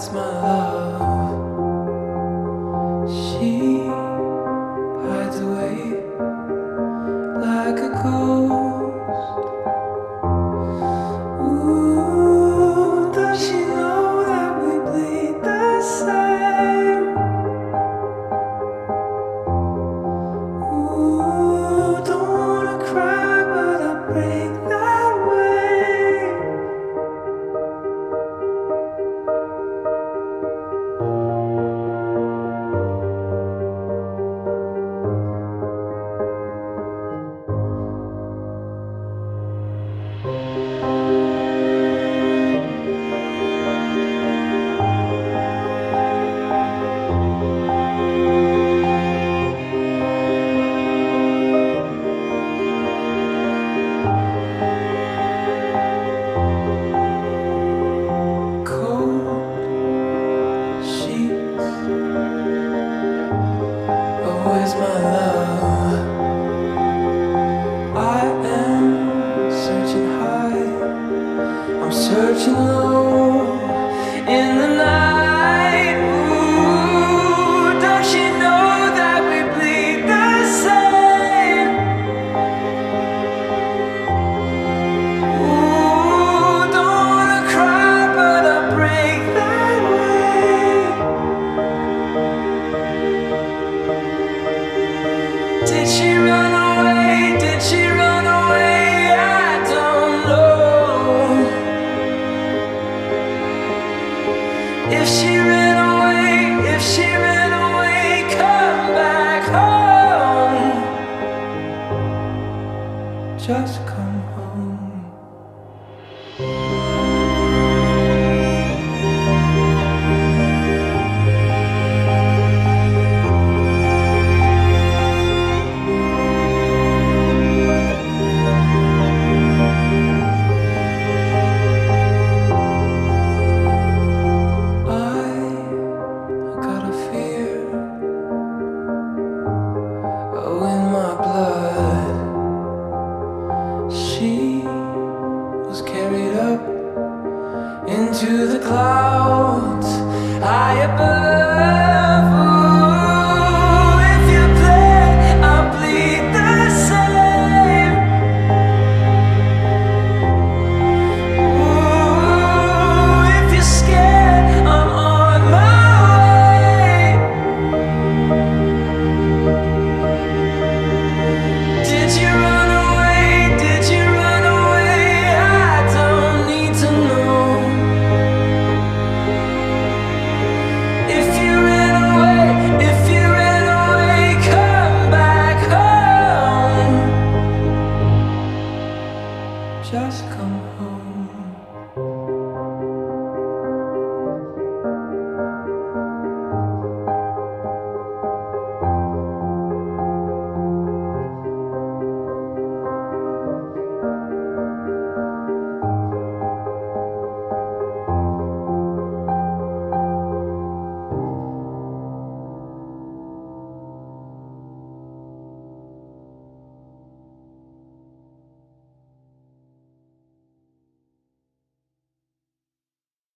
that's my love. She run carried up into the clouds, high above.